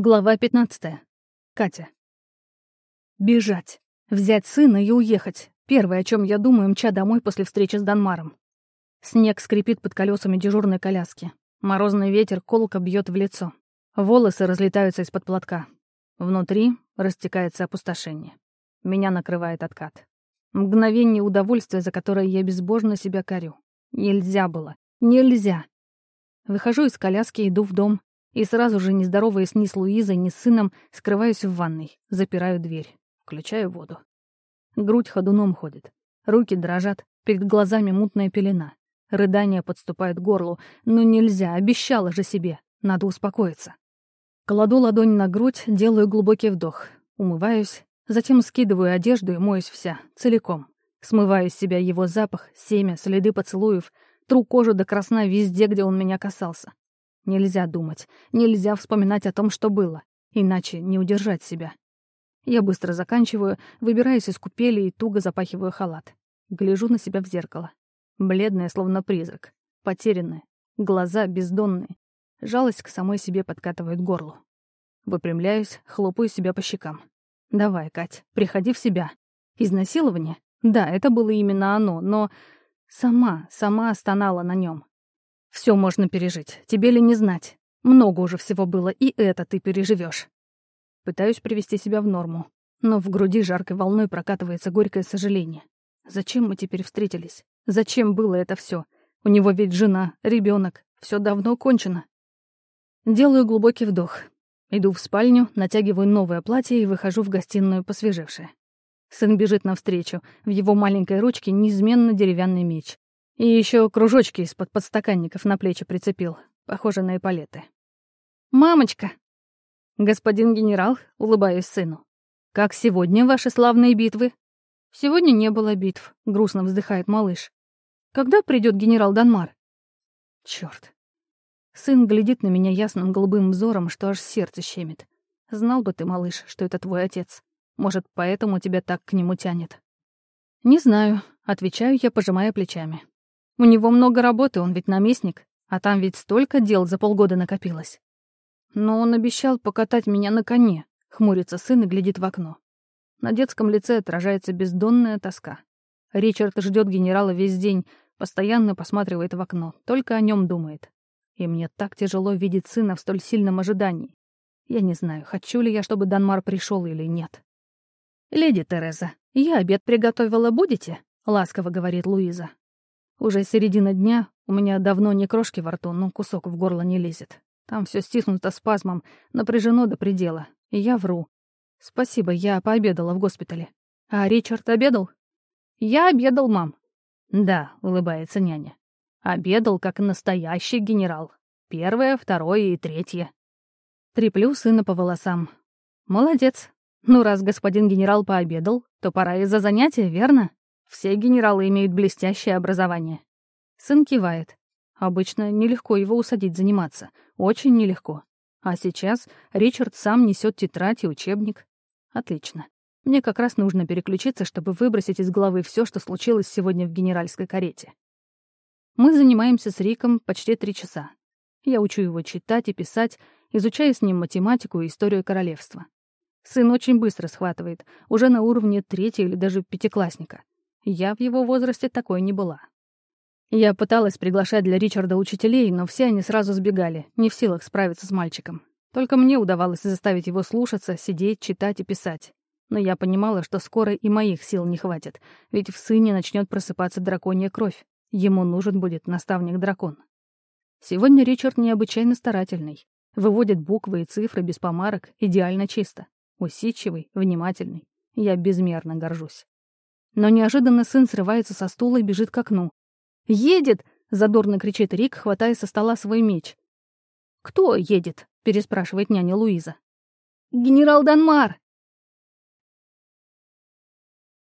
Глава 15. Катя. Бежать. Взять сына и уехать. Первое, о чем я думаю, мча домой после встречи с Данмаром. Снег скрипит под колесами дежурной коляски. Морозный ветер колко бьет в лицо. Волосы разлетаются из-под платка. Внутри растекается опустошение. Меня накрывает откат. Мгновение удовольствия, за которое я безбожно себя корю. Нельзя было. Нельзя. Выхожу из коляски, иду в дом, и сразу же, не здороваясь ни с Луизой, ни с сыном, скрываюсь в ванной, запираю дверь, включаю воду. Грудь ходуном ходит, руки дрожат, перед глазами мутная пелена. Рыдания подступают к горлу, но нельзя, обещала же себе, надо успокоиться. Кладу ладонь на грудь, делаю глубокий вдох, умываюсь, затем скидываю одежду и моюсь вся, целиком. Смываю с себя его запах, семя, следы поцелуев, тру кожу до красна везде, где он меня касался. Нельзя думать, нельзя вспоминать о том, что было, иначе не удержать себя. Я быстро заканчиваю, выбираюсь из купели и туго запахиваю халат. Гляжу на себя в зеркало. Бледная, словно призрак. Потерянная. Глаза бездонные. Жалость к самой себе подкатывает горло. Выпрямляюсь, хлопаю себя по щекам. «Давай, Кать, приходи в себя. Изнасилование? Да, это было именно оно, но... Сама, сама стонала на нем. Все можно пережить, тебе ли не знать. Много уже всего было, и это ты переживешь. Пытаюсь привести себя в норму, но в груди жаркой волной прокатывается горькое сожаление. Зачем мы теперь встретились? Зачем было это все? У него ведь жена, ребенок, все давно кончено. Делаю глубокий вдох. Иду в спальню, натягиваю новое платье и выхожу в гостиную посвежевшая. Сын бежит навстречу, в его маленькой ручке неизменно деревянный меч. И еще кружочки из-под подстаканников на плечи прицепил, похоже на эполеты. «Мамочка!» «Господин генерал», — улыбаюсь сыну. «Как сегодня ваши славные битвы?» «Сегодня не было битв», — грустно вздыхает малыш. «Когда придет генерал Данмар?» Черт. Сын глядит на меня ясным голубым взором, что аж сердце щемит. Знал бы ты, малыш, что это твой отец. Может, поэтому тебя так к нему тянет. «Не знаю», — отвечаю я, пожимая плечами. У него много работы, он ведь наместник, а там ведь столько дел за полгода накопилось. Но он обещал покатать меня на коне, хмурится сын и глядит в окно. На детском лице отражается бездонная тоска. Ричард ждет генерала весь день, постоянно посматривает в окно, только о нем думает. И мне так тяжело видеть сына в столь сильном ожидании. Я не знаю, хочу ли я, чтобы Данмар пришел или нет. «Леди Тереза, я обед приготовила, будете?» — ласково говорит Луиза. Уже середина дня, у меня давно не крошки во рту, но кусок в горло не лезет. Там все стиснуто спазмом, напряжено до предела. И я вру. Спасибо, я пообедала в госпитале. А Ричард обедал? Я обедал, мам. Да, улыбается няня. Обедал, как настоящий генерал. Первое, второе и третье. Треплю сына по волосам. Молодец. Ну, раз господин генерал пообедал, то пора и за занятия, верно? Все генералы имеют блестящее образование. Сын кивает. Обычно нелегко его усадить заниматься. Очень нелегко. А сейчас Ричард сам несет тетрадь и учебник. Отлично. Мне как раз нужно переключиться, чтобы выбросить из головы все, что случилось сегодня в генеральской карете. Мы занимаемся с Риком почти три часа. Я учу его читать и писать, изучая с ним математику и историю королевства. Сын очень быстро схватывает, уже на уровне третьего или даже пятиклассника. Я в его возрасте такой не была. Я пыталась приглашать для Ричарда учителей, но все они сразу сбегали, не в силах справиться с мальчиком. Только мне удавалось заставить его слушаться, сидеть, читать и писать. Но я понимала, что скоро и моих сил не хватит, ведь в сыне начнет просыпаться драконья кровь. Ему нужен будет наставник-дракон. Сегодня Ричард необычайно старательный. Выводит буквы и цифры без помарок, идеально чисто. Усидчивый, внимательный. Я безмерно горжусь. Но неожиданно сын срывается со стула и бежит к окну. «Едет!» — задорно кричит Рик, хватая со стола свой меч. «Кто едет?» — переспрашивает няня Луиза. «Генерал Данмар!»